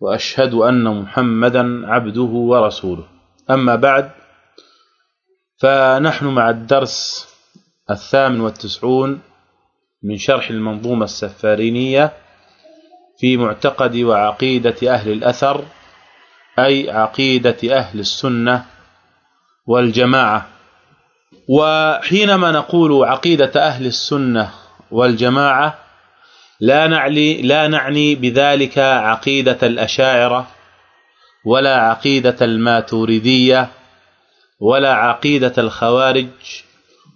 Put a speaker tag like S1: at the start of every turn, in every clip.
S1: وأشهد أن محمدا عبده ورسوله. أما بعد فنحن مع الدرس الثامن والتسعون من شرح المنظومة السفارينية في معتقد وعقيدة أهل الأثر أي عقيدة أهل السنة والجماعة. وحينما نقول عقيدة أهل السنة والجماعة لا نعني لا نعني بذلك عقيدة الأشاعرة ولا عقيدة الماتوريدية ولا عقيدة الخوارج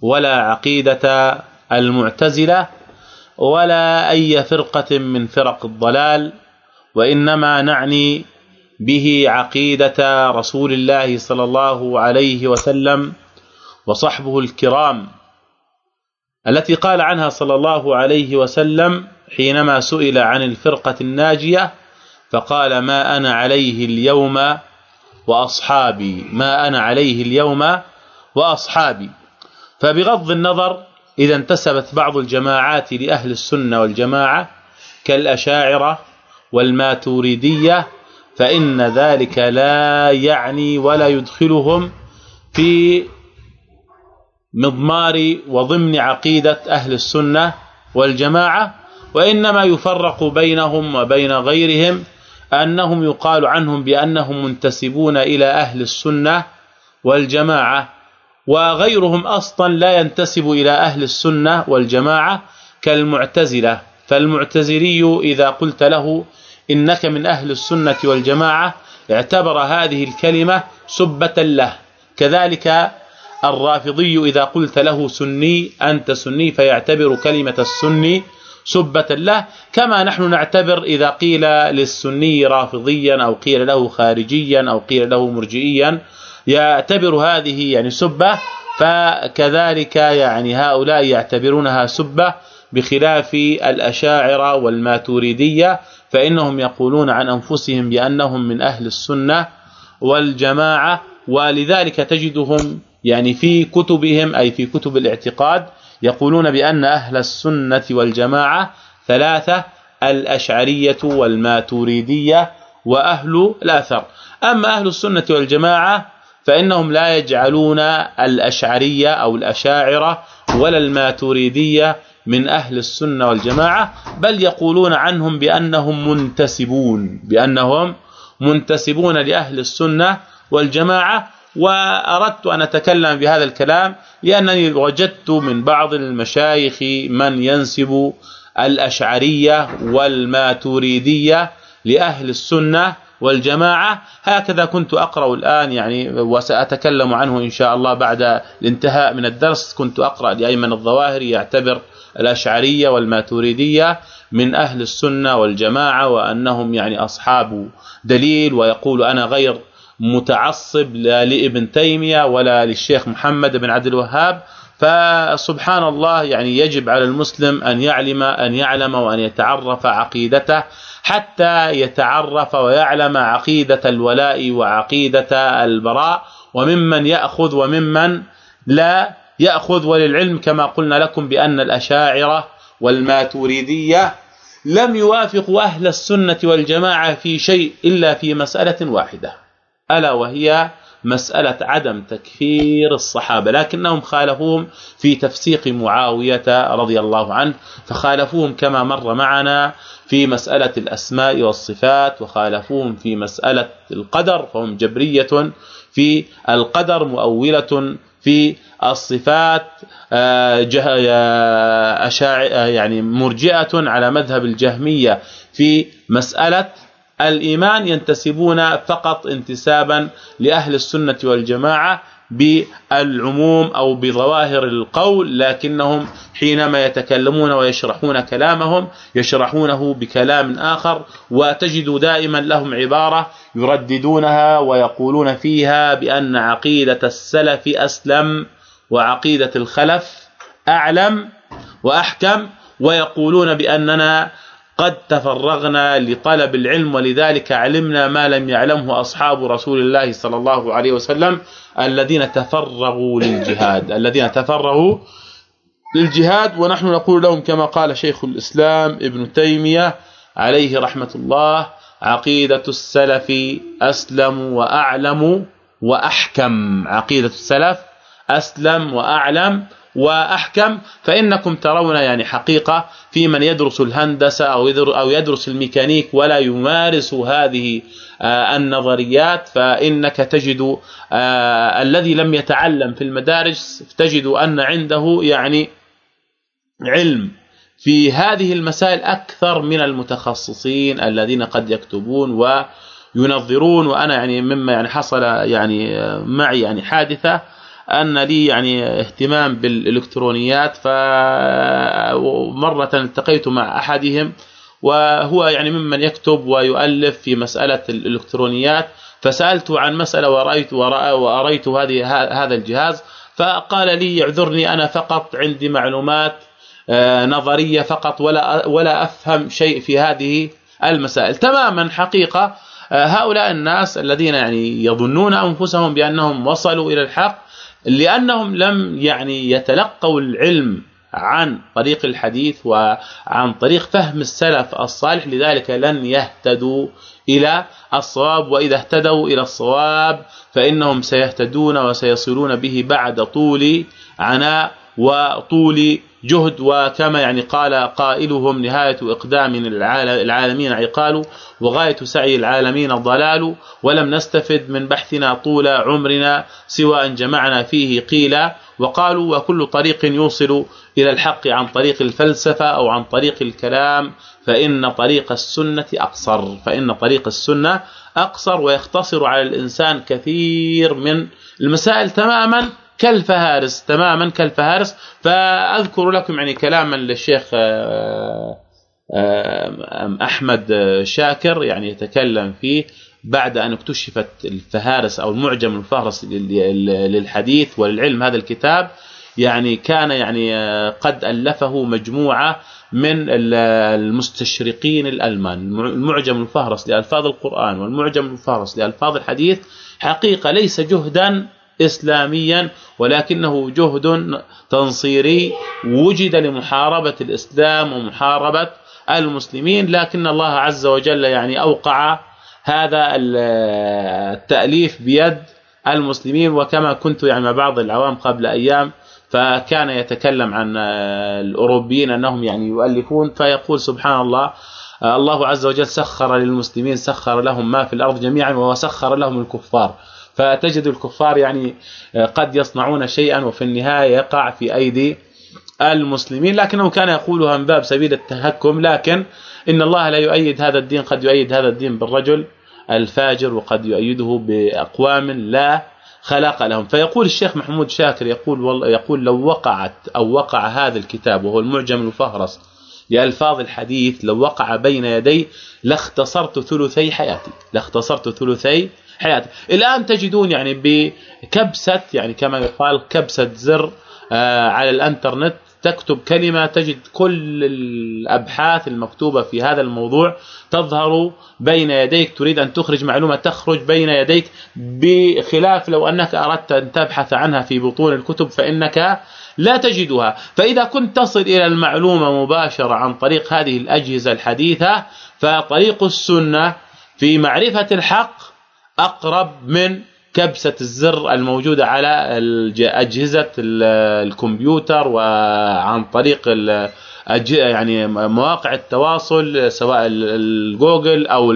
S1: ولا عقيدة المعتزلة ولا أي فرقة من فرق الضلال وإنما نعني به عقيدة رسول الله صلى الله عليه وسلم وصحبه الكرام التي قال عنها صلى الله عليه وسلم حينما سئل عن الفرقة الناجية فقال ما أنا عليه اليوم وأصحابي ما أنا عليه اليوم وأصحابي. فبغض النظر إذا انتسبت بعض الجماعات لأهل السنة والجماعة كالأشاعرة والماتوريدية فإن ذلك لا يعني ولا يدخلهم في مضمار وضمن عقيدة أهل السنة والجماعة. وإنما يفرق بينهم وبين غيرهم أنهم يقال عنهم بأنهم منتسبون إلى أهل السنة والجماعة وغيرهم أصلا لا ينتسب إلى أهل السنة والجماعة كالمعتزلة. فالمعتزلي إذا قلت له إنك من أهل السنة والجماعة اعتبر هذه الكلمة سبة له. كذلك الرافضي إذا قلت له سني أنت سني فيعتبر كلمة السني سبة له كما نحن نعتبر إذا قيل للسني رافضيا أو قيل له خارجيا أو قيل له مرجئيا يعتبر هذه يعني سبة فكذلك يعني هؤلاء يعتبرونها سبة بخلاف الأشاعرة والماتوريدية فإنهم يقولون عن أنفسهم بأنهم من أهل السنة والجماعة ولذلك تجدهم يعني في كتبهم أي في كتب الاعتقاد يقولون بأن أهل السنة والجماعة ثلاثة الأشعرية والماتوريدية وأهل الأثر أما أهل السنة والجماعة فإنهم لا يجعلون الأشعرية أو الأشاعرة ولا الماتوريدية من أهل السنة والجماعة بل يقولون عنهم بأنهم منتسبون بأنهم منتسبون لأهل السنة والجماعة وأردت أن أتكلم بهذا الكلام لأنني وجدت من بعض المشايخ من ينسب الأشعرية والماتوريدية لأهل السنة والجماعة. هكذا كنت أقرأ الآن يعني وسأتكلم عنه إن شاء الله بعد الانتهاء من الدرس. كنت أقرأ لأيمن الظواهري يعتبر الأشعرية والماتوريدية من أهل السنة والجماعة وأنهم يعني أصحاب دليل ويقول أنا غير متعصب لا لابن تيمية ولا للشيخ محمد بن عبد الوهاب. فسبحان الله يعني يجب على المسلم أن يعلم أن يعلم وأن يتعرف عقيدته حتى يتعرف ويعلم عقيدة الولاء وعقيدة البراء وممن يأخذ وممن لا يأخذ. وللعلم كما قلنا لكم بأن الأشاعرة والماتريدية لم يوافقوا أهل السنة والجماعة في شيء إلا في مسألة واحدة. ألا وهي مسألة عدم تكفير الصحابة لكنهم خالفوهم في تفسيق معاوية رضي الله عنه فخالفوهم كما مر معنا في مسألة الأسماء والصفات وخالفوهم في مسألة القدر فهم جبرية في القدر مؤولة في الصفات آه، آه، يعني مرجئة على مذهب الجهمية في مسألة الإيمان ينتسبون فقط انتسابا لأهل السنة والجماعة بالعموم أو بظواهر القول لكنهم حينما يتكلمون ويشرحون كلامهم يشرحونه بكلام آخر وتجد دائما لهم عبارة يرددونها ويقولون فيها بأن عقيدة السلف أسلم وعقيدة الخلف أعلم وأحكم ويقولون بأننا قد تفرغنا لطلب العلم ولذلك علمنا ما لم يعلمه أصحاب رسول الله صلى الله عليه وسلم الذين تفرغوا للجهاد الذين تفرغوا للجهاد ونحن نقول لهم كما قال شيخ الإسلام ابن تيمية عليه رحمة الله عقيدة السلف أسلم وأعلم وأحكم. عقيدة السلف أسلم وأعلم وأحكم فإنكم ترون يعني حقيقة في من يدرس الهندسة أو أو يدرس الميكانيك ولا يمارس هذه آه، النظريات فإنك تجد آه، الذي لم يتعلم في المدارس تجد أن عنده يعني علم في هذه المسائل أكثر من المتخصصين الذين قد يكتبون وينظرون وأنا يعني مما يعني حصل يعني آه، معي يعني حادثة. أن لي يعني اهتمام بالإلكترونيات فمره التقيت مع أحدهم وهو يعني ممن يكتب ويؤلف في مسألة الإلكترونيات فسالته عن مسألة ورأيت وأريت هذه هذا الجهاز فقال لي يعذرني أنا فقط عندي معلومات آه، نظرية فقط ولا ولا أفهم شيء في هذه المسائل. تماما حقيقة آه، هؤلاء الناس الذين يعني يظنون أنفسهم بأنهم وصلوا إلى الحق لأنهم لم يعني يتلقوا العلم عن طريق الحديث وعن طريق فهم السلف الصالح لذلك لن يهتدوا إلى الصواب. وإذا اهتدوا إلى الصواب فإنهم سيهتدون وسيصلون به بعد طول عناء وطول جهد وكما يعني قال قائلهم نهاية إقدام العالمين عقال وغاية سعي العالمين ضلال ولم نستفد من بحثنا طول عمرنا سوى أن جمعنا فيه قيلا وقالوا وكل طريق يوصل إلى الحق عن طريق الفلسفة أو عن طريق الكلام فإن طريق السنة أقصر فإن طريق السنة أقصر ويختصر على الإنسان كثير من المسائل تماما كالفهارس تماما كالفهارس. فأذكر لكم يعني كلاما للشيخ آه، آه، أحمد شاكر يعني يتكلم فيه. بعد أن اكتشفت الفهارس أو المعجم الفهرس للحديث وللعلم هذا الكتاب يعني كان يعني آه، قد ألفه مجموعة من المستشرقين الألمان. المعجم الفهرس لألفاظ القرآن والمعجم الفهرس لألفاظ الحديث حقيقة ليس جهدا اسلاميا ولكنه جهد تنصيري وجد لمحاربة الإسلام ومحاربة المسلمين لكن الله عز وجل يعني أوقع هذا التأليف بيد المسلمين. وكما كنت يعني مع بعض العوام قبل أيام فكان يتكلم عن الأوروبيين أنهم يعني يؤلفون فيقول سبحان الله الله عز وجل سخر للمسلمين سخر لهم ما في الأرض جميعا وسخر لهم الكفار. فتجد الكفار يعني آه، قد يصنعون شيئا وفي النهاية يقع في أيدي المسلمين. لكنه كان يقولها من باب سبيل التهكم لكن إن الله لا يؤيد هذا الدين قد يؤيد هذا الدين بالرجل الفاجر وقد يؤيده بأقوام لا خلاق لهم. فيقول الشيخ محمود شاكر يقول يقول لو وقعت أو وقع هذا الكتاب وهو المعجم المفهرس لألفاظ الحديث لو وقع بين يدي لاختصرت ثلثي حياتي لاختصرت ثلثي حياته الآن تجدون يعني بكبسة يعني كما يقال كبسة زر آه، على الإنترنت. تكتب كلمة تجد كل الأبحاث المكتوبة في هذا الموضوع. تظهر بين يديك تريد أن تخرج معلومة تخرج بين يديك. بخلاف لو أنك أردت أن تبحث عنها في بطون الكتب فإنك لا تجدها. فإذا كنت تصل إلى المعلومة مباشرة عن طريق هذه الأجهزة الحديثة فطريق السنة في معرفة الحق أقرب من كبسة الزر الموجودة على أجهزة الكمبيوتر وعن طريق يعني مواقع التواصل سواء الجوجل أو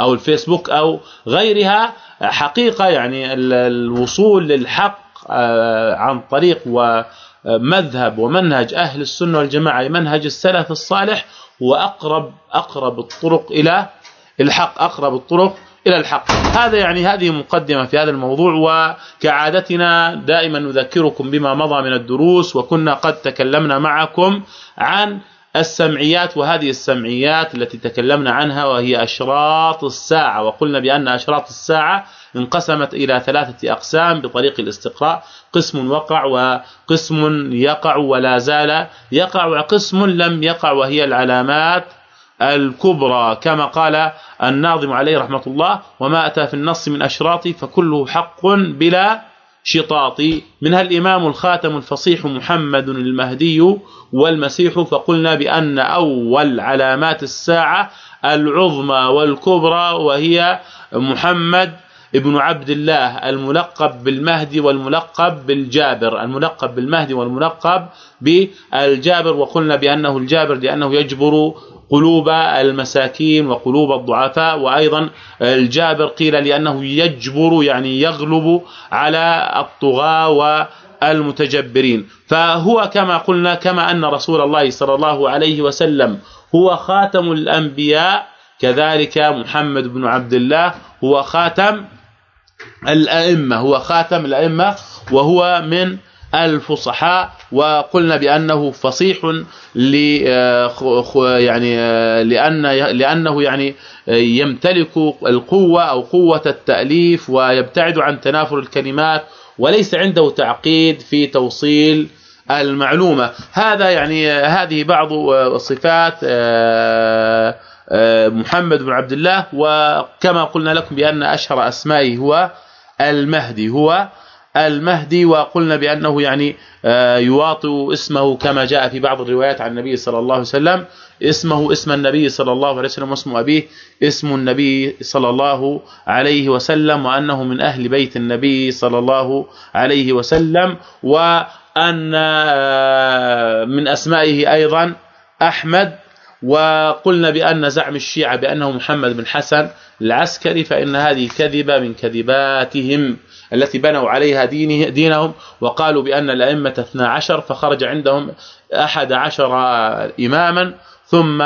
S1: أو الفيسبوك أو غيرها حقيقة يعني الوصول للحق آه، عن طريق ومذهب ومنهج أهل السنة والجماعة منهج السلف الصالح هو اقرب أقرب الطرق إلى الحق أقرب الطرق إلى الحق. هذا يعني هذه مقدمة في هذا الموضوع وكعادتنا دائما نذكركم بما مضى من الدروس وكنا قد تكلمنا معكم عن السمعيات وهذه السمعيات التي تكلمنا عنها وهي أشراط الساعة. وقلنا بأن أشراط الساعة انقسمت إلى ثلاثة أقسام بطريق الاستقراء. قسم وقع وقسم يقع ولا زال يقع وقسم لم يقع وهي العلامات الكبرى كما قال الناظم عليه رحمة الله وما أتى في النص من اشراط فكله حق بلا شطاط. منها الإمام الخاتم الفصيح محمد المهدي والمسيح فقلنا بأن أول علامات الساعة العظمى والكبرى وهي محمد ابن عبد الله الملقب بالمهدي والملقب بالجابر الملقب بالمهدي والملقب بالجابر وقلنا بأنه الجابر لأنه يجبر قلوب المساكين وقلوب الضعفاء وأيضا الجابر قيل لأنه يجبر يعني يغلب على الطغاة والمتجبرين. فهو كما قلنا كما أن رسول الله صلى الله عليه وسلم هو خاتم الأنبياء كذلك محمد بن عبد الله هو خاتم الأئمة هو خاتم الأئمة وهو من الفصحاء وقلنا بأنه فصيح ل يعني لأن لأنه يعني يمتلك القوة أو قوة التأليف ويبتعد عن تنافر الكلمات وليس عنده تعقيد في توصيل المعلومة. هذا يعني هذه بعض صفات آه، آه، محمد بن عبد الله وكما قلنا لكم بأن أشهر أسمائه هو المهدي هو المهدي وقلنا بأنه يعني آه، يواطئ اسمه كما جاء في بعض الروايات عن النبي صلى الله عليه وسلم. اسمه اسم النبي صلى الله عليه وسلم واسم أبيه اسم النبي صلى الله عليه وسلم وأنه من أهل بيت النبي صلى الله عليه وسلم وأن آه، من أسمائه أيضا أحمد. وقلنا بأن زعم الشيعة بأنه محمد بن حسن العسكري فإن هذه كذبه من كذباتهم. التي بنوا عليها دينه دينهم وقالوا بأن الأئمة 12 فخرج عندهم 11 إماما ثم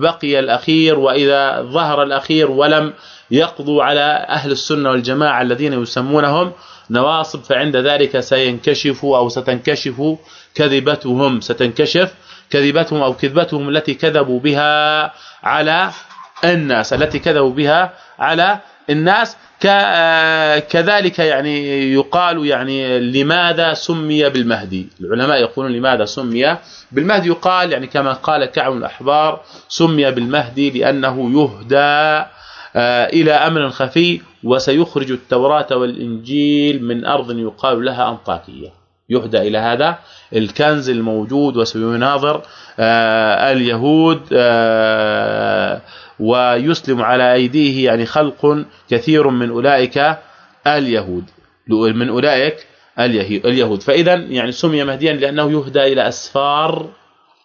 S1: بقي الأخير وإذا ظهر الأخير ولم يقضوا على أهل السنة والجماعة الذين يسمونهم نواصب فعند ذلك سينكشف أو ستنكشف كذبتهم ستنكشف كذبتهم أو كذبتهم التي كذبوا بها على الناس التي كذبوا بها على الناس كذلك يعني يقال يعني لماذا سمي بالمهدي؟ العلماء يقولون لماذا سمي بالمهدي؟ يقال يعني كما قال كعب الأحبار سمي بالمهدي لأنه يهدى آه، إلى أمر خفي وسيخرج التوراة والإنجيل من أرض يقال لها أنطاكية. يهدى إلى هذا الكنز الموجود وسيناظر آه، اليهود آه، ويسلم على أيديه يعني خلق كثير من أولئك اليهود. من أولئك اليهود. فاذا يعني سمي مهديا لأنه يهدى إلى أسفار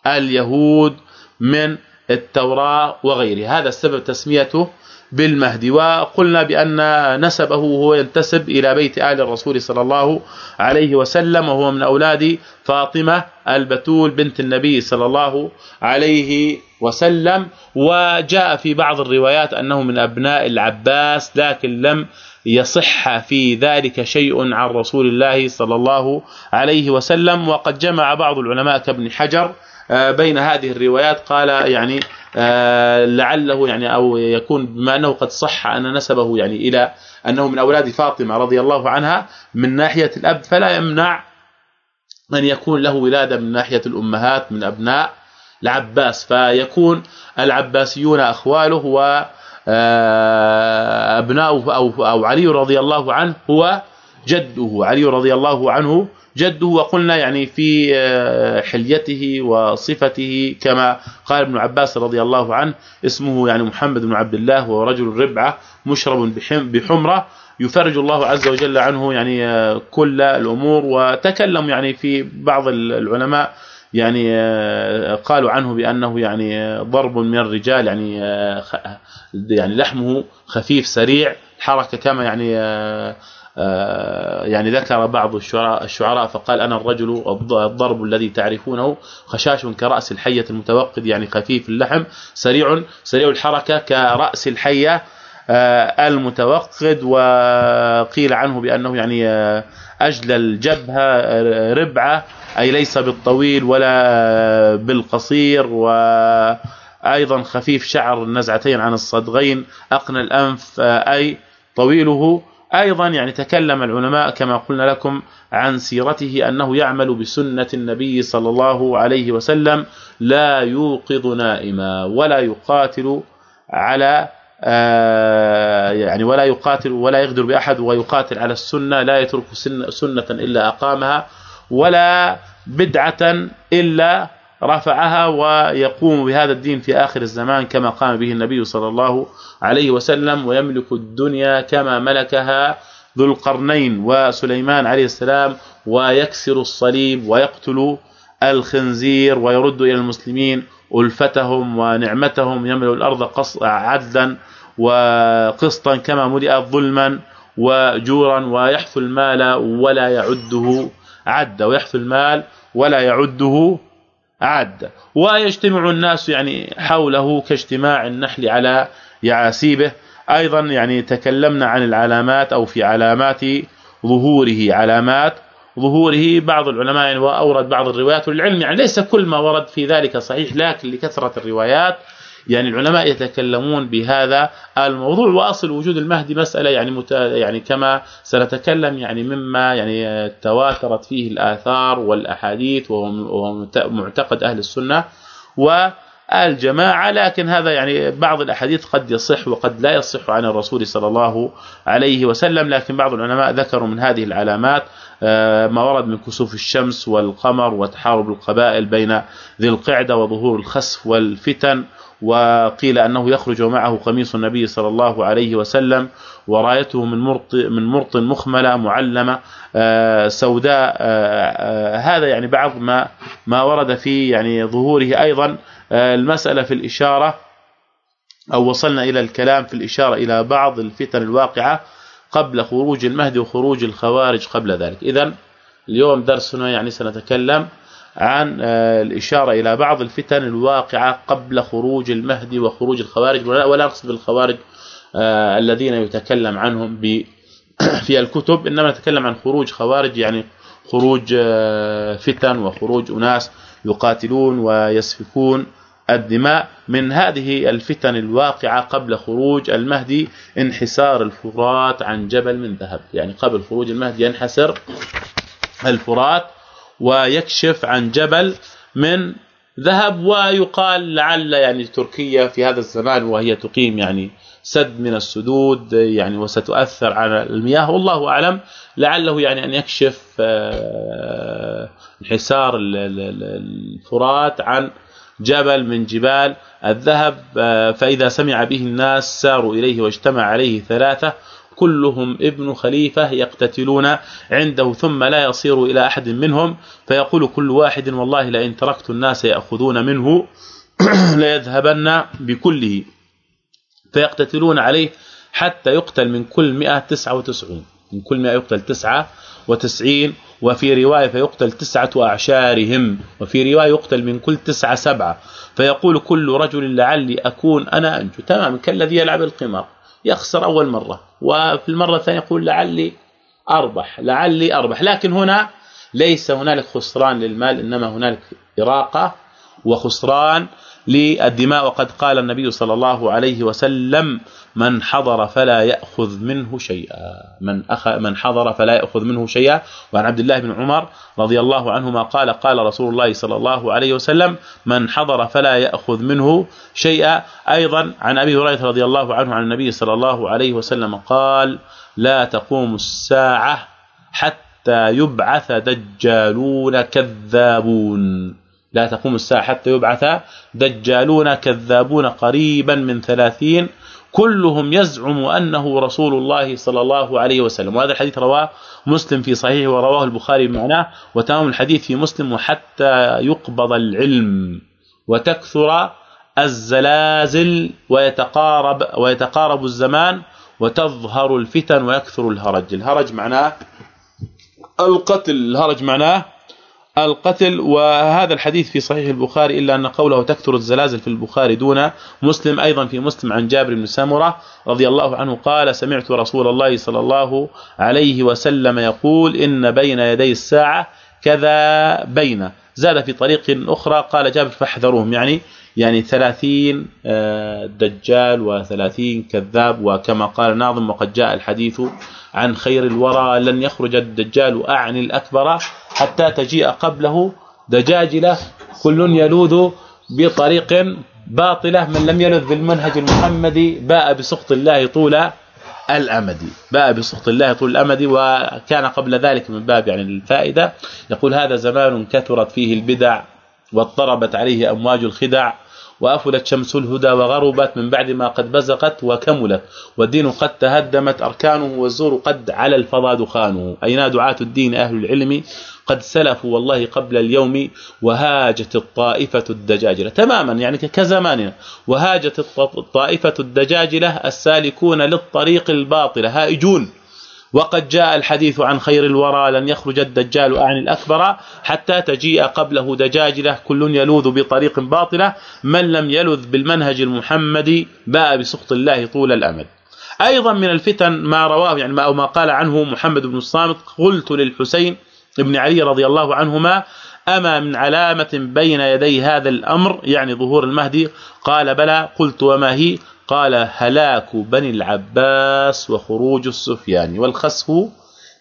S1: اليهود من التوراة وغيرها. هذا السبب تسميته بالمهدي وقلنا بأن نسبه هو ينتسب إلى بيت آل الرسول صلى الله عليه وسلم وهو من أولاد فاطمة البتول بنت النبي صلى الله عليه وسلم. وجاء في بعض الروايات أنه من أبناء العباس لكن لم يصح في ذلك شيء عن رسول الله صلى الله عليه وسلم. وقد جمع بعض العلماء كابن حجر بين هذه الروايات قال يعني آه، لعله يعني أو يكون بما أنه قد صح أن نسبه يعني إلى أنه من أولاد فاطمة رضي الله عنها من ناحية الأب فلا يمنع أن يكون له ولادة من ناحية الأمهات من أبناء العباس. فيكون العباسيون أخواله و آه، أبناؤه أو أو علي رضي الله عنه هو جده. علي رضي الله عنه جده وقلنا يعني في آه، حليته وصفته كما قال ابن عباس رضي الله عنه اسمه يعني محمد بن عبد الله وهو رجل ربعة مشرب بحمرة يفرج الله عز وجل عنه يعني آه، كل الأمور وتكلم يعني في بعض العلماء يعني آه، قالوا عنه بأنه يعني ضرب من الرجال يعني يعني لحمه خفيف سريع حركة كما يعني يعني ذكر بعض الشعراء الشعراء فقال أنا الرجل الضرب الذي تعرفونه خشاش كرأس الحية المتوقد يعني خفيف اللحم سريع سريع الحركة كرأس الحية المتوقد وقيل عنه بأنه يعني أجل الجبهة ربعة أي ليس بالطويل ولا بالقصير وأيضا خفيف شعر النزعتين عن الصدغين أقنى الأنف أي طويله أيضا يعني تكلم العلماء كما قلنا لكم عن سيرته أنه يعمل بسنة النبي صلى الله عليه وسلم لا يوقظ نائما ولا يقاتل على آه، يعني ولا يقاتل ولا يغدر بأحد ويقاتل على السنة لا يترك سنة إلا أقامها ولا بدعة إلا رفعها ويقوم بهذا الدين في آخر الزمان كما قام به النبي صلى الله عليه وسلم ويملك الدنيا كما ملكها ذو القرنين وسليمان عليه السلام ويكسر الصليب ويقتل الخنزير ويرد إلى المسلمين ألفتهم ونعمتهم يملأ الأرض عدلا وقسطا كما ملئت ظلما وجورا ويحث المال ولا يعده عد ويحث المال ولا يعده عد ويجتمع الناس يعني حوله كاجتماع النحل على يعاسيبه. أيضا يعني تكلمنا عن العلامات أو في علامات ظهوره. علامات ظهوره بعض العلماء يعني وأورد بعض الروايات. والعلم يعني ليس كل ما ورد في ذلك صحيح لكن لكثرة الروايات يعني العلماء يتكلمون بهذا الموضوع. وأصل وجود المهدي مسألة يعني مت... يعني كما سنتكلم يعني مما يعني تواترت فيه الآثار والأحاديث وهو معتقد أهل السنة والجماعة. لكن هذا يعني بعض الأحاديث قد يصح وقد لا يصح عن الرسول صلى الله عليه وسلم. لكن بعض العلماء ذكروا من هذه العلامات آه، ما ورد من كسوف الشمس والقمر وتحارب القبائل بين ذي القعدة وظهور الخسف والفتن. وقيل أنه يخرج معه قميص النبي صلى الله عليه وسلم ورايته من مرط من مرط مخملة معلمة آه، سوداء آه، هذا يعني بعض ما ما ورد في يعني ظهوره أيضا. المسألة في الإشارة أو وصلنا إلى الكلام في الإشارة إلى بعض الفتن الواقعة قبل خروج المهدي وخروج الخوارج قبل ذلك. اذا اليوم درسنا يعني سنتكلم عن آه، الإشارة إلى بعض الفتن الواقعة قبل خروج المهدي وخروج الخوارج ولا نقصد بالخوارج آه، الذين يتكلم عنهم في الكتب إنما نتكلم عن خروج خوارج يعني خروج آه، فتن وخروج أناس يقاتلون ويسفكون الدماء. من هذه الفتن الواقعة قبل خروج المهدي انحسار الفرات عن جبل من ذهب. يعني قبل خروج المهدي ينحسر الفرات ويكشف عن جبل من ذهب ويقال لعل يعني تركيا في هذا الزمان وهي تقيم يعني سد من السدود يعني وستؤثر على المياه. والله أعلم لعله يعني أن يكشف آه، انحسار الفرات عن جبل من جبال الذهب آه، فإذا سمع به الناس ساروا إليه واجتمع عليه ثلاثة كلهم ابن خليفة يقتتلون عنده ثم لا يصير إلى أحد منهم. فيقول كل واحد والله لئن تركت الناس يأخذون منه ليذهبن بكله. فيقتتلون عليه حتى يقتل من كل 199 من كل 100 يقتل 99 وفي رواية فيقتل تسعة أعشارهم. وفي رواية يقتل من كل تسعة سبعة. فيقول كل رجل لعلي أكون أنا أنجو. تمام. كالذي يلعب القمار. يخسر أول مرة وفي المرة الثانية يقول لعلي أربح لعلي أربح لكن هنا ليس هنالك خسران للمال إنما هنالك إراقة وخسران للدماء. وقد قال النبي صلى الله عليه وسلم من حضر فلا يأخذ منه شيئا. من أخ من حضر فلا يأخذ منه شيئا. وعن عبد الله بن عمر رضي الله عنهما قال قال رسول الله صلى الله عليه وسلم من حضر فلا يأخذ منه شيئا. أيضا عن أبي هريرة رضي الله عنه عن النبي صلى الله عليه وسلم قال لا تقوم الساعة حتى يبعث دجالون كذابون. لا تقوم الساعة حتى يبعث دجالون كذابون قريبا من ثلاثين كلهم يزعم أنه رسول الله صلى الله عليه وسلم. وهذا الحديث رواه مسلم في صحيحه ورواه البخاري بمعناه وتمام الحديث في مسلم وحتى يقبض العلم وتكثر الزلازل ويتقارب ويتقارب الزمان وتظهر الفتن ويكثر الهرج. الهرج معناه القتل. الهرج معناه القتل وهذا الحديث في صحيح البخاري إلا أن قوله تكثر الزلازل في البخاري دون مسلم أيضا في مسلم عن جابر بن سمرة رضي الله عنه قال سمعت رسول الله صلى الله عليه وسلم يقول إن بين يدي الساعة كذا بين زاد في طريق أخرى قال جابر فاحذروهم يعني يعني 30 آه، دجال و30 كذاب وكما قال ناظم وقد جاء الحديث عن خير الورى لن يخرج الدجال اعني الأكبر حتى تجيء قبله دجاجلة كل يلوذ بطريق باطلة من لم يلذ بالمنهج المحمدي باء بسخط الله طول الأمد. باء بسخط الله طول الأمد وكان قبل ذلك من باب يعني الفائدة. يقول هذا زمان كثرت فيه البدع واضطربت عليه أمواج الخدع. وافلت شمس الهدى وغربت من بعد ما قد بزقت وكملت والدين قد تهدمت أركانه والزور قد على الفضا دخانه. أين دعاة الدين أهل العلم؟ قد سلفوا والله قبل اليوم وهاجت الطائفة الدجاجلة. تماما يعني كزماننا. وهاجت الطائفه الدجاجلة السالكون للطريق الباطل. هائجون. وقد جاء الحديث عن خير الورى لن يخرج الدجال اعني الأكبر حتى تجيء قبله دجاجلة كل يلوذ بطريق باطلة من لم يلذ بالمنهج المحمدي باء بسخط الله طول الأمد. أيضا من الفتن ما رواه يعني ما أو ما قال عنه محمد بن الصامت قلت للحسين ابن علي رضي الله عنهما أما من علامة بين يدي هذا الأمر يعني ظهور المهدي قال بلى قلت وما هي؟ قال هلاك بني العباس وخروج السفيان والخسف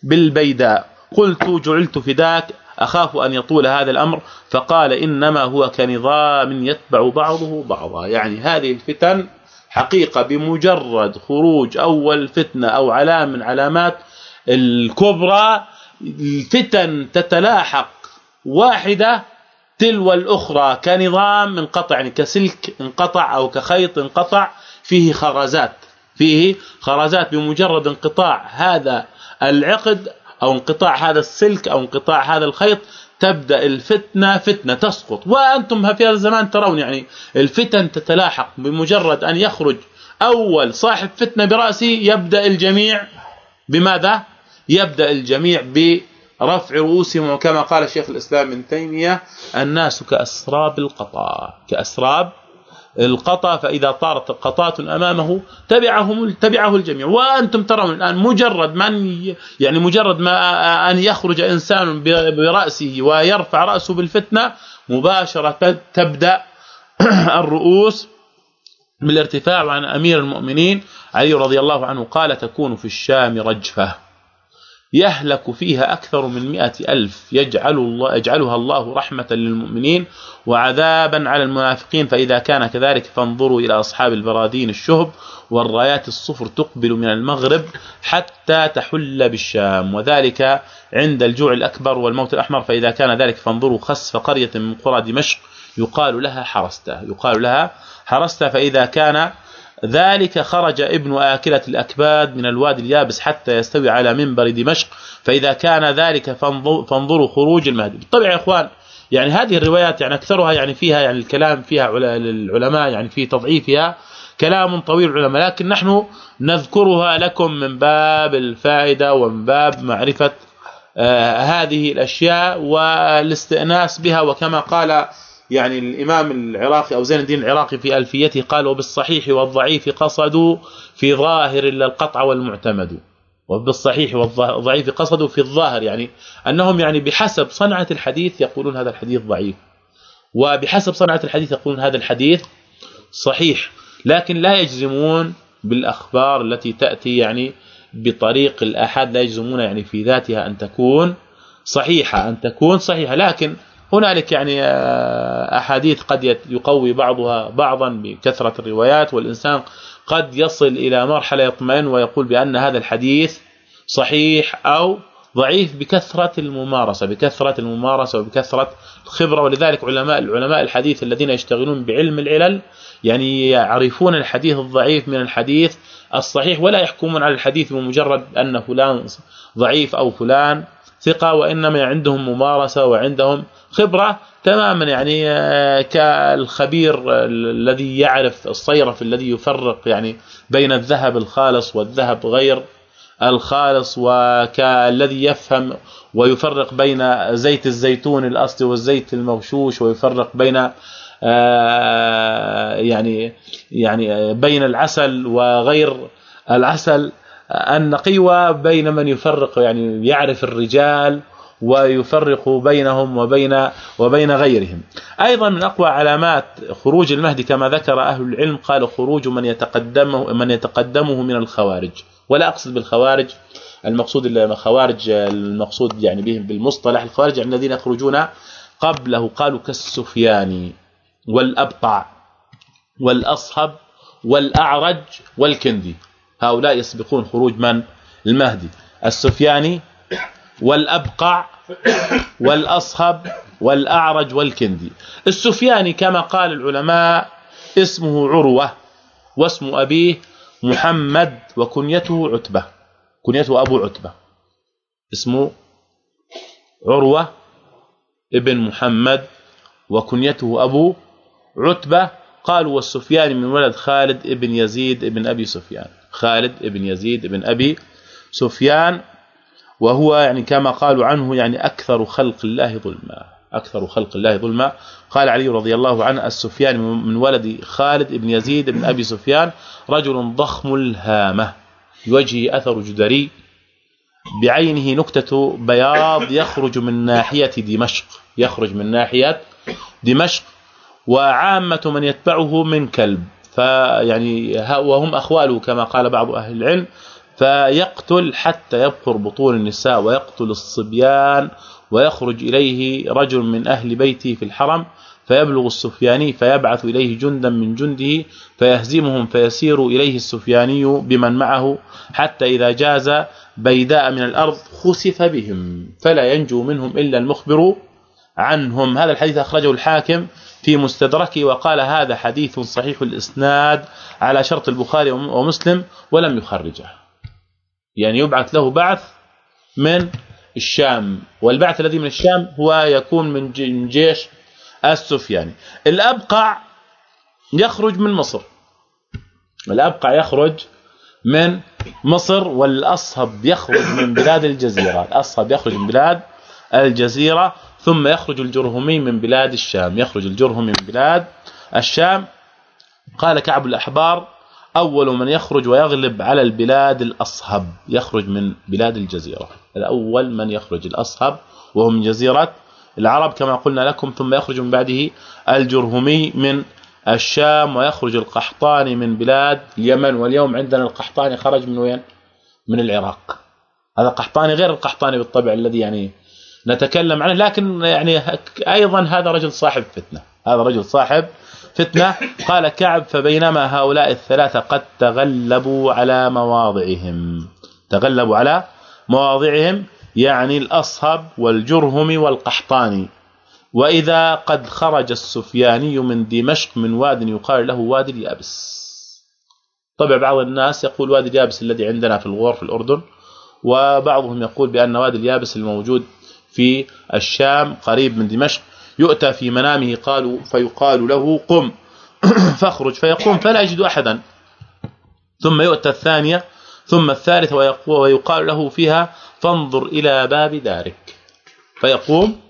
S1: بالبيداء. قلت جعلت فداك أخاف أن يطول هذا الأمر. فقال إنما هو كنظام يتبع بعضه بعضا. يعني هذه الفتن حقيقة بمجرد خروج أول فتنة أو علامه من علامات الكبرى الفتن تتلاحق واحدة تلو الأخرى كنظام انقطع يعني كسلك انقطع أو كخيط انقطع. فيه خرزات فيه خرزات بمجرد انقطاع هذا العقد أو انقطاع هذا السلك أو انقطاع هذا الخيط تبدأ الفتنة فتنة تسقط. وأنتم في هذا الزمان ترون يعني الفتن تتلاحق بمجرد أن يخرج أول صاحب فتنة برأسه يبدأ الجميع بماذا؟ يبدأ الجميع برفع رؤوسهم وكما قال شيخ الإسلام ابن تيمية الناس كأسراب القطا كأسراب القطا فإذا طارت قطات أمامه تبعهم تبعه الجميع. وأنتم ترون الآن مجرد من يعني مجرد ما أن يخرج إنسان برأسه ويرفع رأسه بالفتنة مباشرة تبدأ الرؤوس بالارتفاع وعن أمير المؤمنين علي رضي الله عنه قال تكون في الشام رجفة. يهلك فيها أكثر من مئة ألف يجعل الله يجعلها الله رحمة للمؤمنين وعذابا على المنافقين. فإذا كان كذلك فانظروا إلى أصحاب البرادين الشهب والرايات الصفر تقبل من المغرب حتى تحل بالشام وذلك عند الجوع الأكبر والموت الأحمر. فإذا كان ذلك فانظروا خسف قرية من قرى دمشق يقال لها حرستة يقال لها حرستة. فإذا كان ذلك خرج ابن آكلة الأكباد من الوادي اليابس حتى يستوي على منبر دمشق فإذا كان ذلك فانظروا خروج المهدي. بالطبع يا إخوان يعني هذه الروايات يعني أكثرها يعني فيها يعني الكلام فيها العلماء يعني في تضعيفها كلام طويل العلماء لكن نحن نذكرها لكم من باب الفائدة ومن باب معرفة آه هذه الأشياء والاستئناس بها وكما قال يعني الإمام العراقي أو زين الدين العراقي في ألفيته قال وبالصحيح والضعيف قصدوا في ظاهر إلا القطع والمعتمد. وبالصحيح والضعيف قصدوا في الظاهر يعني أنهم يعني بحسب صنعة الحديث يقولون هذا الحديث ضعيف. وبحسب صنعة الحديث يقولون هذا الحديث صحيح. لكن لا يجزمون بالأخبار التي تأتي يعني بطريق الاحاد لا يجزمون يعني في ذاتها أن تكون صحيحة أن تكون صحيحة. لكن هنالك يعني آه، أحاديث قد يقوي بعضها بعضا بكثرة الروايات والإنسان قد يصل إلى مرحلة يطمئن ويقول بأن هذا الحديث صحيح أو ضعيف بكثرة الممارسة بكثرة الممارسة وبكثرة الخبرة. ولذلك علماء العلماء الحديث الذين يشتغلون بعلم العلل يعني يعرفون الحديث الضعيف من الحديث الصحيح ولا يحكمون على الحديث بمجرد ان فلان ضعيف أو فلان ثقة وإنما عندهم ممارسة وعندهم خبرة تماما يعني آه، كالخبير الذي يعرف الصيرف الذي يفرق يعني بين الذهب الخالص والذهب غير الخالص وكالذي يفهم ويفرق بين زيت الزيتون الأصلي والزيت المغشوش ويفرق بين آه، يعني يعني بين العسل وغير العسل. النقي وبين من يفرق يعني يعرف الرجال ويفرق بينهم وبين وبين غيرهم. أيضا من أقوى علامات خروج المهدي كما ذكر أهل العلم قال خروج من يتقدمه من يتقدمه من الخوارج. ولا أقصد بالخوارج المقصود الخوارج المقصود يعني بهم بالمصطلح الخوارج يعني الذين يخرجون قبله قالوا كالسفياني والأبطع والأصهب والأعرج والكندي. هؤلاء يسبقون خروج من؟ المهدي السفياني والأبقع والأصهب والأعرج والكندي. السفياني كما قال العلماء اسمه عروة واسم أبيه محمد وكنيته عتبة. كنيته أبو عتبة. اسمه عروة ابن محمد وكنيته أبو عتبة. قالوا والسفياني من ولد خالد ابن يزيد ابن أبي سفيان. خالد ابن يزيد ابن أبي سفيان وهو يعني كما قالوا عنه يعني أكثر خلق الله ظلما أكثر خلق الله ظلما. قال علي رضي الله عنه السفيان من ولد خالد بن يزيد بن أبي سفيان رجل ضخم الهامة بوجهه أثر جدري بعينه نكتة بياض يخرج من ناحية دمشق يخرج من ناحية دمشق وعامة من يتبعه من كلب. فيعني وهم اخواله كما قال بعض أهل العلم فيقتل حتى يبقر بطون النساء ويقتل الصبيان ويخرج إليه رجل من أهل بيته في الحرم فيبلغ السفياني فيبعث إليه جندا من جنده فيهزمهم فيسير إليه السفياني بمن معه حتى إذا جاز بيداء من الأرض خسف بهم فلا ينجو منهم إلا المخبر عنهم. هذا الحديث أخرجه الحاكم في مستدركه وقال هذا حديث صحيح الإسناد على شرط البخاري ومسلم ولم يخرجه. يعني يبعث له بعث من الشام والبعث الذي من الشام هو يكون من جيش السفياني الأبقع يخرج من مصر. الأبقع يخرج من مصر والأصهب يخرج من بلاد الجزيرة. الأصهب يخرج من بلاد الجزيرة ثم يخرج الجرهمي من بلاد الشام. يخرج الجرهمي من بلاد الشام. قال كعب الأحبار أول من يخرج ويغلب على البلاد الأصهب. يخرج من بلاد الجزيرة. الأول من يخرج الأصهب وهو من جزيرة العرب كما قلنا لكم ثم يخرج من بعده الجرهمي من الشام ويخرج القحطاني من بلاد اليمن. واليوم عندنا القحطاني خرج من وين؟ من العراق. هذا قحطاني غير القحطاني بالطبع الذي يعني نتكلم عنه لكن يعني أيضا هذا رجل صاحب فتنة. هذا رجل صاحب فتنة. قال كعب فبينما هؤلاء الثلاثة قد تغلبوا على مواضعهم. تغلبوا على مواضعهم يعني الأصهب والجرهم والقحطاني. وإذا قد خرج السفياني من دمشق من واد يقال له وادي اليابس. طبعا بعض الناس يقول وادي اليابس الذي عندنا في الغور في الأردن وبعضهم يقول بأن وادي اليابس الموجود في الشام قريب من دمشق يؤتى في منامه قالوا فيقال له قم. فاخرج فيقوم فلا يجد أحدا. ثم يؤتى الثانية ثم الثالثة ويقال له فيها فانظر إلى باب دارك. فيقوم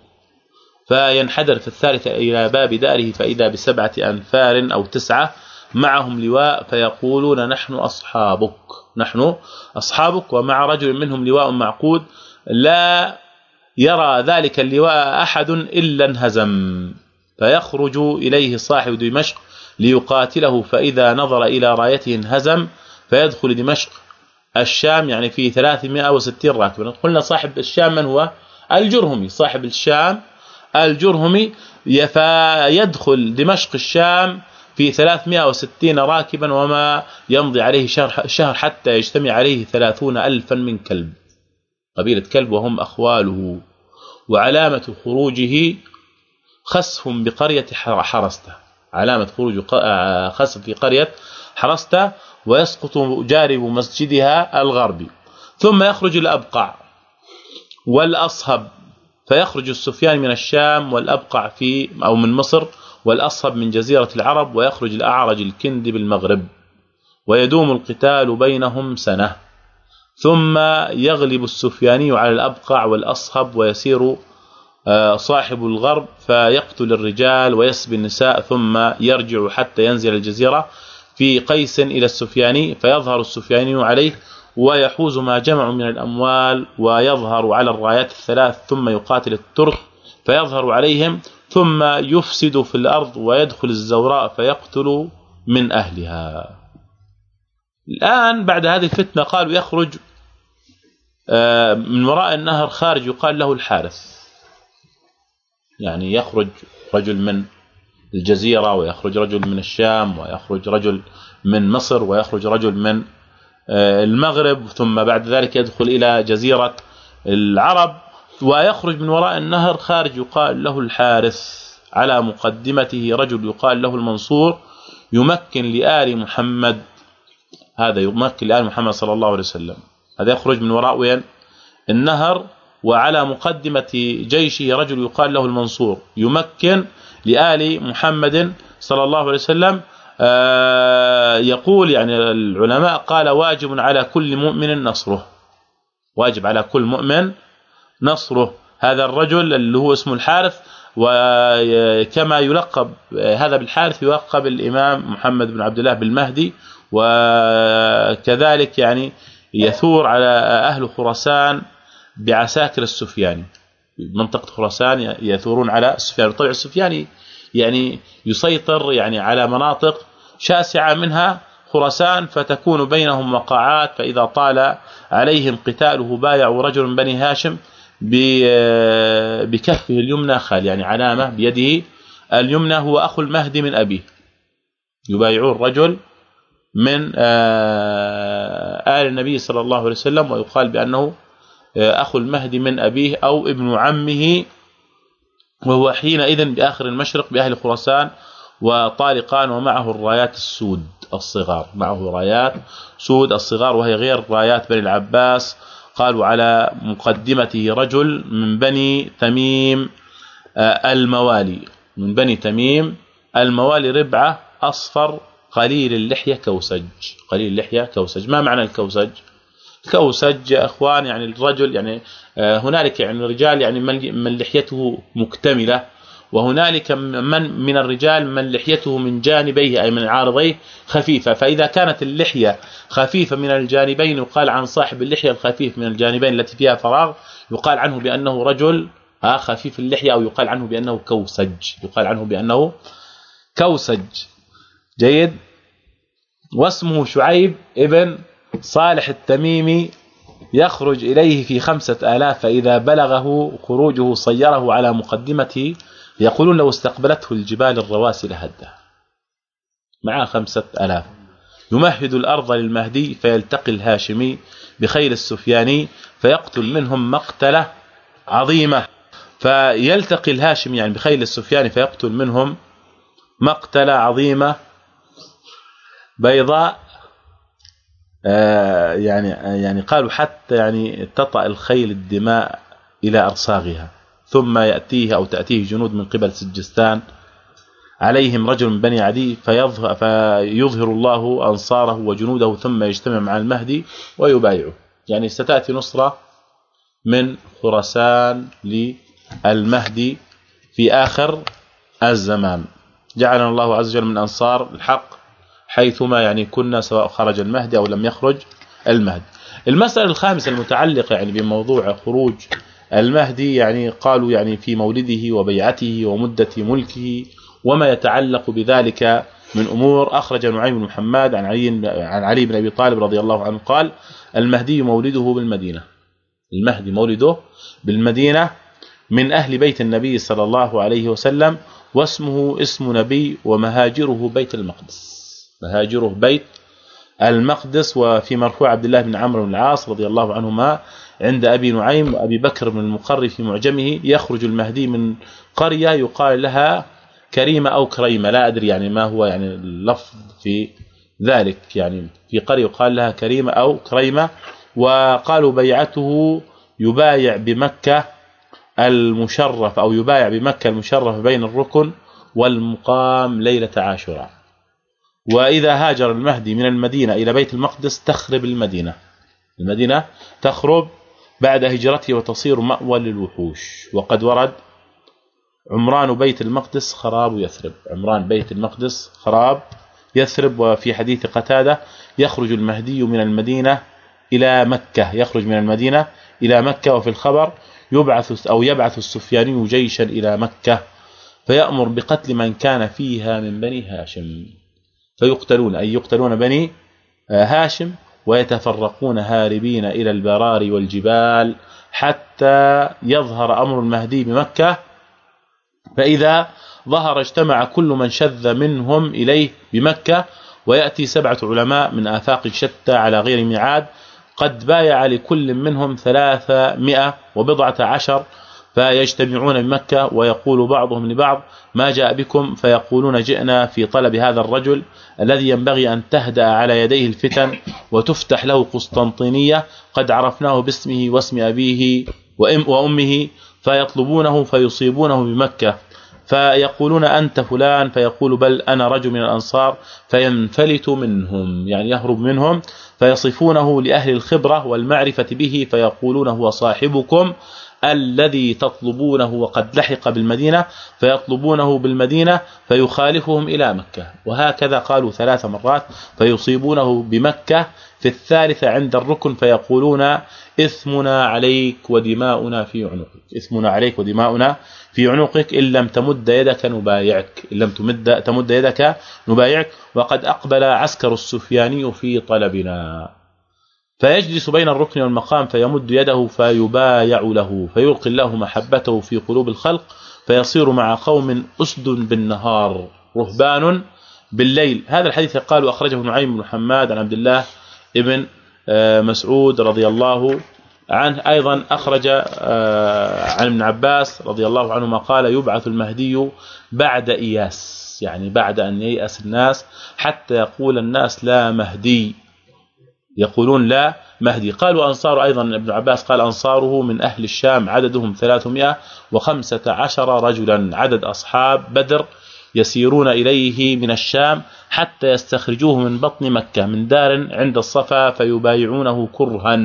S1: فينحدر في الثالثة إلى باب داره فإذا بسبعة أنفار أو تسعة معهم لواء فيقولون نحن أصحابك. نحن أصحابك ومع رجل منهم لواء معقود لا يرى ذلك اللواء أحد إلا انهزم فيخرج إليه صاحب دمشق ليقاتله فإذا نظر إلى رايته انهزم فيدخل دمشق. الشام يعني في 360 راكبا قلنا صاحب الشام من هو؟ الجرهمي. صاحب الشام الجرهمي فيدخل دمشق الشام في 360 راكبا وما يمضي عليه شهر, شهر حتى يجتمع عليه 30 الفا من كلب. قبيلة كلب وهم أخواله. وعلامة خروجه خسف بقرية حرسته. علامة خروج خسف في قرية حرسته ويسقط جارب مسجدها الغربي ثم يخرج الأبقع والأصهب. فيخرج السفيان من الشام والأبقع في أو من مصر والأصهب من جزيرة العرب ويخرج الأعرج الكندي بالمغرب. ويدوم القتال بينهم سنة. ثم يغلب السفياني على الأبقع والأصهب ويسير آه، صاحب الغرب فيقتل الرجال ويسبي النساء ثم يرجع حتى ينزل الجزيرة في قيس إلى السفياني فيظهر السفياني عليه ويحوز ما جمع من الأموال ويظهر على الرايات الثلاث ثم يقاتل الترك فيظهر عليهم ثم يفسد في الأرض ويدخل الزوراء فيقتل من أهلها. الآن بعد هذه الفتنة قالوا يخرج من وراء النهر خارج يقال له الحارث. يعني يخرج رجل من الجزيرة ويخرج رجل من الشام ويخرج رجل من مصر ويخرج رجل من آه، المغرب ثم بعد ذلك يدخل إلى جزيرة العرب ويخرج من وراء النهر خارج يقال له الحارث. على مقدمته رجل يقال له المنصور يمكن لآل محمد هذا يمكن لآل محمد صلى الله عليه وسلم. هذا يخرج من وراء وين؟ النهر وعلى مقدمة جيشه رجل يقال له المنصور يمكن لآل محمد صلى الله عليه وسلم آه، يقول يعني العلماء قال واجب على كل مؤمن نصره. واجب على كل مؤمن نصره. هذا الرجل اللي هو اسمه الحارث وكما يلقب هذا بالحارث يلقب الإمام محمد بن عبد الله بالمهدي وكذلك يعني يثور على أهل خراسان بعساكر السفياني منطقة خراسان يثورون على السفياني طبعا السفياني يعني يسيطر يعني على مناطق شاسعة منها خراسان فتكون بينهم وقعات فإذا طال عليهم قتاله بايعوا رجل من بني هاشم بكفه اليمنى خال يعني علامة بيده اليمنى هو أخو المهدي من أبيه. يبايعون الرجل من آه، آل النبي صلى الله عليه وسلم ويقال بأنه آه، أخو المهدي من أبيه أو ابن عمه وهو حينئذ بآخر المشرق بأهل خراسان وطالقان ومعه الرايات السود الصغار معه رايات سود الصغار وهي غير رايات بني العباس. قالوا على مقدمته رجل من بني تميم آه، الموالي من بني تميم الموالي ربعة أصفر قليل اللحية كوسج قليل اللحية كوسج. ما معنى الكوسج؟ كوسج يا أخوان يعني الرجل يعني آه، هنالك يعني الرجال يعني من لحيته مكتملة وهنالك من من الرجال من لحيته من جانبيه أي من عارضيه خفيفة. فإذا كانت اللحية خفيفة من الجانبين يقال عن صاحب اللحية الخفيف من الجانبين التي فيها فراغ يقال عنه بأنه رجل ها خفيف اللحية أو يقال عنه بأنه كوسج يقال عنه بأنه كوسج. جيد. واسمه شعيب ابن صالح التميمي يخرج إليه في خمسة آلاف فإذا بلغه خروجه صيره على مقدمته يقولون لو استقبلته الجبال الرواسي لهدها معه خمسة آلاف. يمهد الأرض للمهدي فيلتقي الهاشمي بخيل السفياني فيقتل منهم مقتلة عظيمة. فيلتقي الهاشمي يعني بخيل السفياني فيقتل منهم مقتلة عظيمة. بيضاء آه، يعني يعني قالوا حتى يعني تطأ الخيل الدماء إلى أرصاغها ثم يأتيه أو تأتيه جنود من قبل سجستان عليهم رجل من بني عدي فيظهر فيظهر الله أنصاره وجنوده ثم يجتمع مع المهدي ويبايعه. يعني ستأتي نصرة من خراسان للمهدي في آخر الزمان. جعلنا الله عز وجل من أنصار الحق حيثما يعني كنا سواء خرج المهدي أو لم يخرج المهدي. المسألة الخامسة المتعلقة يعني بموضوع خروج المهدي يعني قالوا يعني في مولده وبيعته ومدة ملكه وما يتعلق بذلك من أمور. أخرج نعيم بن محمد عن علي عن علي بن أبي طالب رضي الله عنه قال المهدي مولده بالمدينة. المهدي مولده بالمدينة من أهل بيت النبي صلى الله عليه وسلم واسمه اسم نبي ومهاجره بيت المقدس. مهاجره بيت المقدس وفي مرفوع عبد الله بن عمرو بن العاص رضي الله عنهما عند أبي نعيم وأبي بكر بن المقري في معجمه يخرج المهدي من قرية يقال لها كريمة أو كريمة لا أدري يعني ما هو يعني اللفظ في ذلك يعني في قرية يقال لها كريمة أو كريمة وقالوا بيعته يبايع بمكة المشرف أو يبايع بمكة المشرف بين الركن والمقام ليلة عاشوراء. وإذا هاجر المهدي من المدينة إلى بيت المقدس تخرب المدينة. المدينة تخرب بعد هجرته وتصير مأوى للوحوش. وقد ورد عمران بيت المقدس خراب يثرب عمران بيت المقدس خراب يثرب. وفي حديث قتادة يخرج المهدي من المدينة إلى مكة. يخرج من المدينة إلى مكة وفي الخبر يبعث أو يبعث السفياني جيشا إلى مكة فيأمر بقتل من كان فيها من بني هاشم. فيقتلون أي يقتلون بني هاشم ويتفرقون هاربين إلى البرار والجبال حتى يظهر أمر المهدي بمكة. فإذا ظهر اجتمع كل من شذ منهم إليه بمكة. ويأتي سبعة علماء من آفاق شتى على غير ميعاد. قد بايع لكل منهم ثلاثمائة وبضعة عشر فيجتمعون بمكة ويقول بعضهم لبعض ما جاء بكم فيقولون جئنا في طلب هذا الرجل الذي ينبغي أن تهدأ على يديه الفتن وتفتح له قسطنطينية قد عرفناه باسمه واسم أبيه وأمه فيطلبونه فيصيبونه بمكة فيقولون أنت فلان فيقول بل أنا رجل من الأنصار فينفلت منهم يعني يهرب منهم فيصفونه لأهل الخبرة والمعرفة به فيقولون هو صاحبكم الذي تطلبونه وقد لحق بالمدينة فيطلبونه بالمدينة فيخالفهم إلى مكة. وهكذا قالوا ثلاث مرات فيصيبونه بمكة في الثالثه عند الركن فيقولون إثمنا عليك ودماؤنا في عنقك. إثمنا عليك ودماؤنا في عنقك إن لم تمد يدك نبايعك. إن لم تمد تمد يدك نبايعك. وقد أقبل عسكر السفياني في طلبنا. فيجلس بين الركن والمقام فيمد يده فيبايع له فيلقي الله محبته في قلوب الخلق فيصير مع قوم أسد بالنهار رهبان بالليل. هذا الحديث قال اخرجه نعيم بن حماد عن عبد الله ابن آه، مسعود رضي الله عنه. أيضا أخرج آه، عن ابن عباس رضي الله عنهما قال يبعث المهدي بعد إياس يعني بعد أن ييأس الناس حتى يقول الناس لا مهدي. يقولون لا مهدي. قال وانصار أيضا ابن عباس قال أنصاره من أهل الشام عددهم 315 رجلا. عدد أصحاب بدر يسيرون إليه من الشام حتى يستخرجوه من بطن مكة من دار عند الصفا فيبايعونه كرها.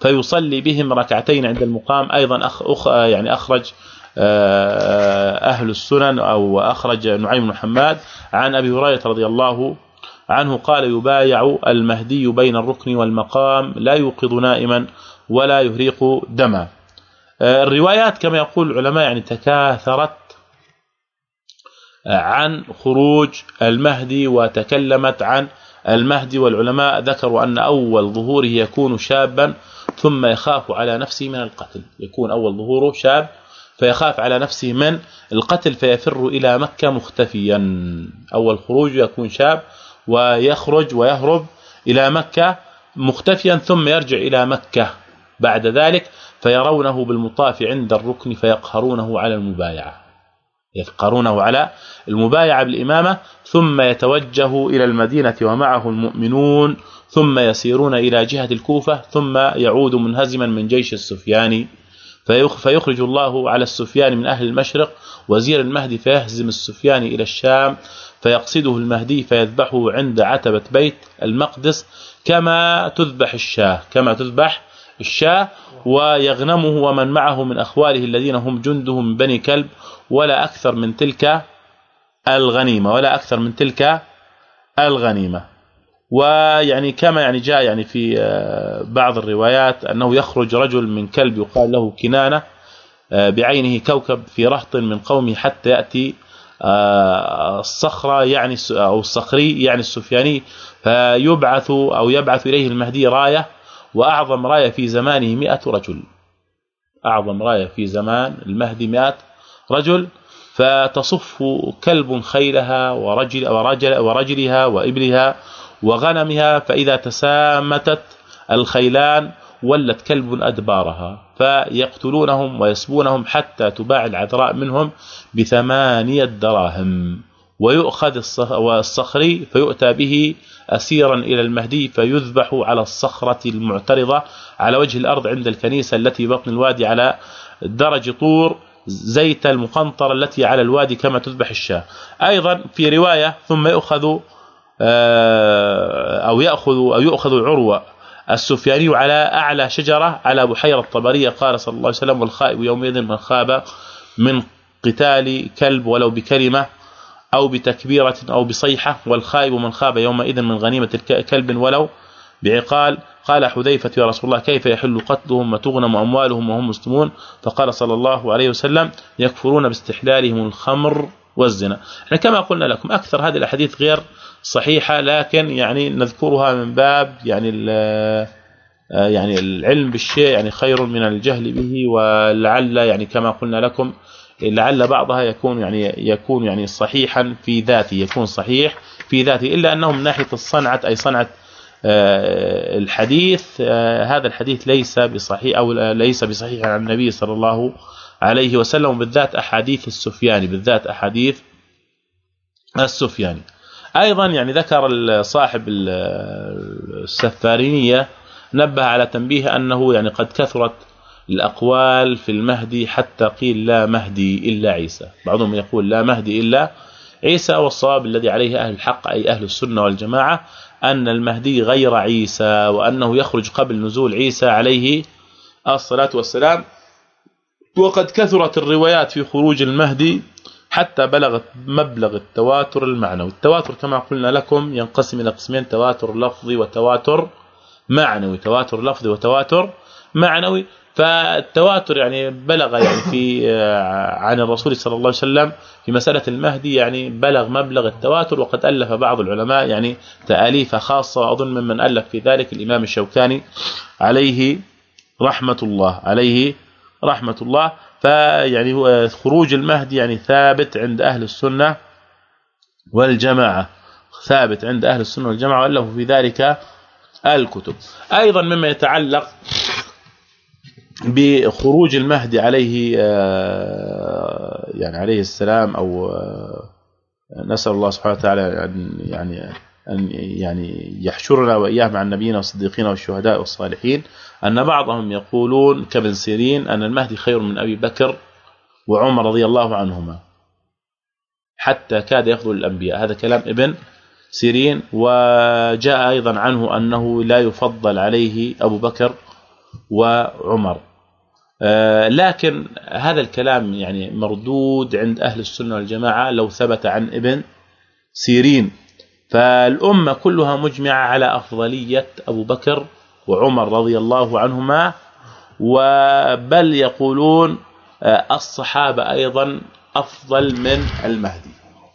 S1: فيصلي بهم ركعتين عند المقام. أيضا أخ أخ يعني أخرج آه، أهل السنن أو أخرج نعيم بن حماد عن أبي هريرة رضي الله عنه قال يبايع المهدي بين الركن والمقام لا يوقظ نائما ولا يهريق دما. آه، الروايات كما يقول العلماء يعني تكاثرت عن خروج المهدي وتكلمت عن المهدي والعلماء ذكروا أن أول ظهوره يكون شابا ثم يخاف على نفسه من القتل. يكون أول ظهوره شاب فيخاف على نفسه من القتل فيفر إلى مكة مختفيا. أول خروج يكون شاب ويخرج ويهرب إلى مكة مختفيا ثم يرجع إلى مكة بعد ذلك فيرونه بالمطاف عند الركن فيقهرونه على المبايعة. يفقرونه على المبايعة بالإمامة ثم يتوجه إلى المدينة ومعه المؤمنون ثم يسيرون إلى جهة الكوفة ثم يعود منهزما من جيش السفياني فيخرج الله على السفيان من أهل المشرق وزير المهدي فيهزم السفياني إلى الشام فيقصده المهدي فيذبحه عند عتبة بيت المقدس كما تذبح الشاة كما تذبح الشاة ويغنمه ومن معه من أخواله الذين هم جنده من بني كلب ولا أكثر من تلك الغنيمة ولا أكثر من تلك الغنيمة. ويعني كما يعني جاء يعني في آه، بعض الروايات أنه يخرج رجل من كلب يقال له كنانة آه، بعينه كوكب في رهط من قومه حتى يأتي الصخرة يعني أو الصخري يعني السفياني فيبعث أو يبعث إليه المهدي راية وأعظم راية في زمانه 100 رجل. أعظم راية في زمان المهدي 100 رجل. فتصف كلب خيلها ورجل ورجل ورجلها وإبلها وغنمها فإذا تسامتت الخيلان ولت كلب أدبارها فيقتلونهم ويسبونهم حتى تباع العذراء منهم بثمانية دراهم. ويؤخذ الصخري فيؤتى به اسيرا إلى المهدي فيذبح على الصخرة المعترضة على وجه الأرض عند الكنيسة التي بطن الوادي على درج طور زيت المقنطرة التي على الوادي كما تذبح الشاة. أيضا في رواية ثم يؤخذ آه، أو يأخذ أو يؤخذ عروة السفياني على أعلى شجرة على بحيره الطبرية قال صلى الله عليه وسلم والخائب يومئذ من خاب من قتال كلب ولو بكلمة أو بتكبيرة أو بصيحة والخائب من خاب يومئذ من غنيمة كلب ولو بعقال قال حذيفة يا رسول الله كيف يحل قتلهم وتغنم أموالهم وهم مسلمون فقال صلى الله عليه وسلم يكفرون باستحلالهم الخمر والزنا. إحنا كما قلنا لكم أكثر هذه الأحاديث غير صحيحة لكن يعني نذكرها من باب يعني يعني العلم بالشيء يعني خير من الجهل به ولعل يعني كما قلنا لكم لعل بعضها يكون يعني يكون يعني صحيحا في ذاته يكون صحيح في ذاته إلا انه من ناحية الصنعة أي صنعة آه، الحديث آه، هذا الحديث ليس بصحيح أو ليس بصحيح عن النبي صلى الله عليه وسلم بالذات أحاديث السفياني بالذات أحاديث السفياني أيضا يعني ذكر صاحب السفارينية نبه على تنبيه أنه يعني قد كثرت الأقوال في المهدي حتى قيل لا مهدي إلا عيسى. بعضهم يقول لا مهدي إلا عيسى والصواب الذي عليه أهل الحق أي أهل السنة والجماعة أن المهدي غير عيسى وأنه يخرج قبل نزول عيسى عليه الصلاة والسلام. وقد كثرت الروايات في خروج المهدي حتى بلغت مبلغ التواتر المعنوي. التواتر كما قلنا لكم ينقسم إلى قسمين تواتر لفظي وتواتر معنوي. تواتر لفظي وتواتر معنوي. فالتواتر يعني بلغ يعني في آه، عن الرسول صلى الله عليه وسلم في مسألة المهدي يعني بلغ مبلغ التواتر وقد ألف بعض العلماء يعني تآليف خاصة. واظن ممن ألف في ذلك الإمام الشوكاني عليه رحمة الله عليه رحمة الله. فيعني خروج المهدي يعني ثابت عند أهل السنة والجماعة. ثابت عند أهل السنة والجماعة وألفوا في ذلك الكتب. أيضا مما يتعلق بخروج المهدي عليه آه، يعني عليه السلام أو آه، نسأل الله سبحانه وتعالى أن يعني أن يعني يحشرنا واياه مع النبيين والصديقين والشهداء والصالحين. أن بعضهم يقولون كابن سيرين أن المهدي خير من أبي بكر وعمر رضي الله عنهما حتى كاد يفضل الأنبياء. هذا كلام ابن سيرين وجاء أيضا عنه أنه لا يفضل عليه أبو بكر وعمر. آه، لكن هذا الكلام يعني مردود عند أهل السنة والجماعة لو ثبت عن ابن سيرين. فالأمة كلها مجمعة على أفضلية أبو بكر وعمر رضي الله عنهما وبل يقولون آه، الصحابة أيضا أفضل من المهدي.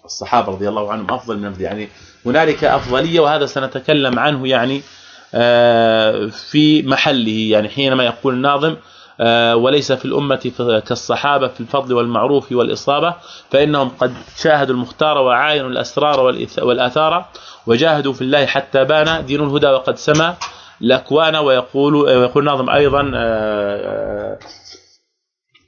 S1: الصحابة رضي الله عنهم أفضل من المهدي. يعني هنالك أفضلية وهذا سنتكلم عنه يعني آه، في محله. يعني حينما يقول الناظم آه، وليس في الأمة كالصحابة في الفضل والمعروف والإصابة فإنهم قد شاهدوا المختار وعاينوا الأسرار والآثار وجاهدوا في الله حتى بان دين الهدى وقد سما. الأكوان ويقول ويقول الناظم أيضا آه،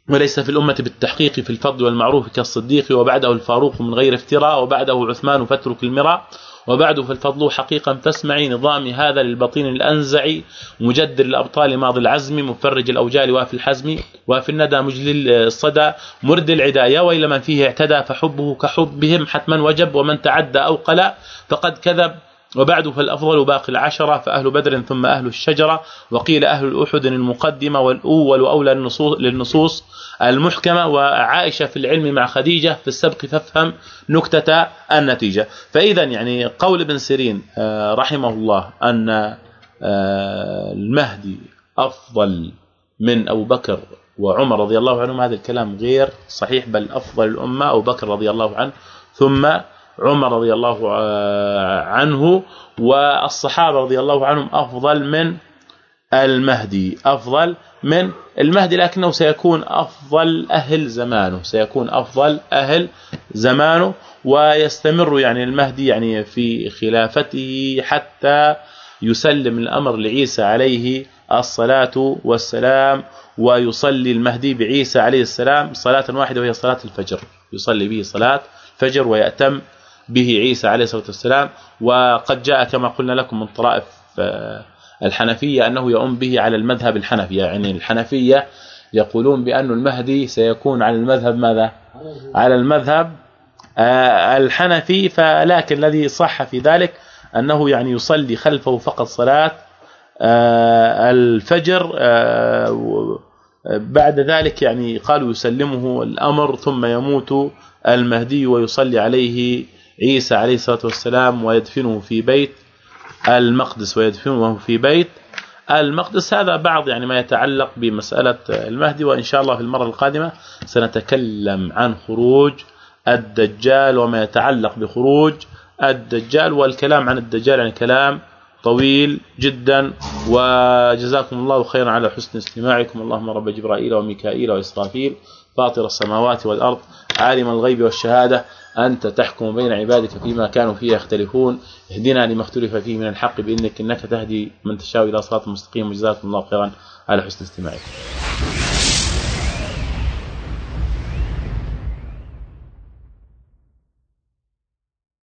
S1: وليس في الأمة بالتحقيق في الفضل والمعروف كالصديق وبعده الفاروق من غير افتراء وبعده عثمان فاترك المرى وبعد فالفضل حقيقا فاسمعي نظام هذا للبطين الانزع مجدر الابطال ماضي العزم مفرج الأوجال وافي الحزم وافي الندى مجلي الصدى مرد العدا يا ويل من فيه اعتدى فحبه كحبهم حتما وجب ومن تعدى أو قلى فقد كذب. وبعد فالأفضل باقي العشرة فأهل بدر ثم أهل الشجرة وقيل أهل الأحد المقدمة والأول اولى للنصوص المحكمة وعائشة في العلم مع خديجة في السبق فافهم نكتة النتيجة. فاذا يعني قول ابن سيرين آه، رحمه الله أن آه، المهدي أفضل من أبو بكر وعمر رضي الله عنهم هذا الكلام غير صحيح بل أفضل الأمة أبو بكر رضي الله عنه ثم عمر رضي الله آه، عنه والصحابة رضي الله عنهم أفضل من المهدي أفضل من المهدي لكنه سيكون أفضل أهل زمانه سيكون أفضل أهل زمانه ويستمر يعني المهدي يعني في خلافته حتى يسلم الأمر لعيسى عليه الصلاة والسلام ويصلي المهدي بعيسى عليه السلام صلاة واحدة وهي صلاة الفجر يصلي به صلاة فجر ويأتم به عيسى عليه الصلاة والسلام وقد جاء كما قلنا لكم من طرائف آه، الحنفية أنه يؤم به على المذهب الحنفي يعني الحنفية يقولون بأن المهدي سيكون على المذهب ماذا؟ على المذهب آه، الحنفي فلكن الذي صح في ذلك أنه يعني يصلي خلفه فقط صلاة آه، الفجر بعد ذلك يعني قالوا يسلمه الأمر ثم يموت المهدي ويصلي عليه عيسى عليه الصلاة والسلام ويدفنه في بيت المقدس ويدفنه في بيت المقدس. هذا بعض يعني ما يتعلق بمسألة المهدي وإن شاء الله في المرة القادمة سنتكلم عن خروج الدجال وما يتعلق بخروج الدجال والكلام عن الدجال يعني كلام طويل جدا. وجزاكم الله خيرا على حسن استماعكم. اللهم رب جبرائيل وميكائيل وإسرافيل فاطر السماوات والأرض عالم الغيب والشهادة. أنت تحكم بين عبادك فيما كانوا فيه يختلفون. اهدنا لما اختلف فيه من الحق بإنك إنك تهدي من تشاء إلى صراط مستقيم. وجزاكم الله خيرا على حسن استماعكم.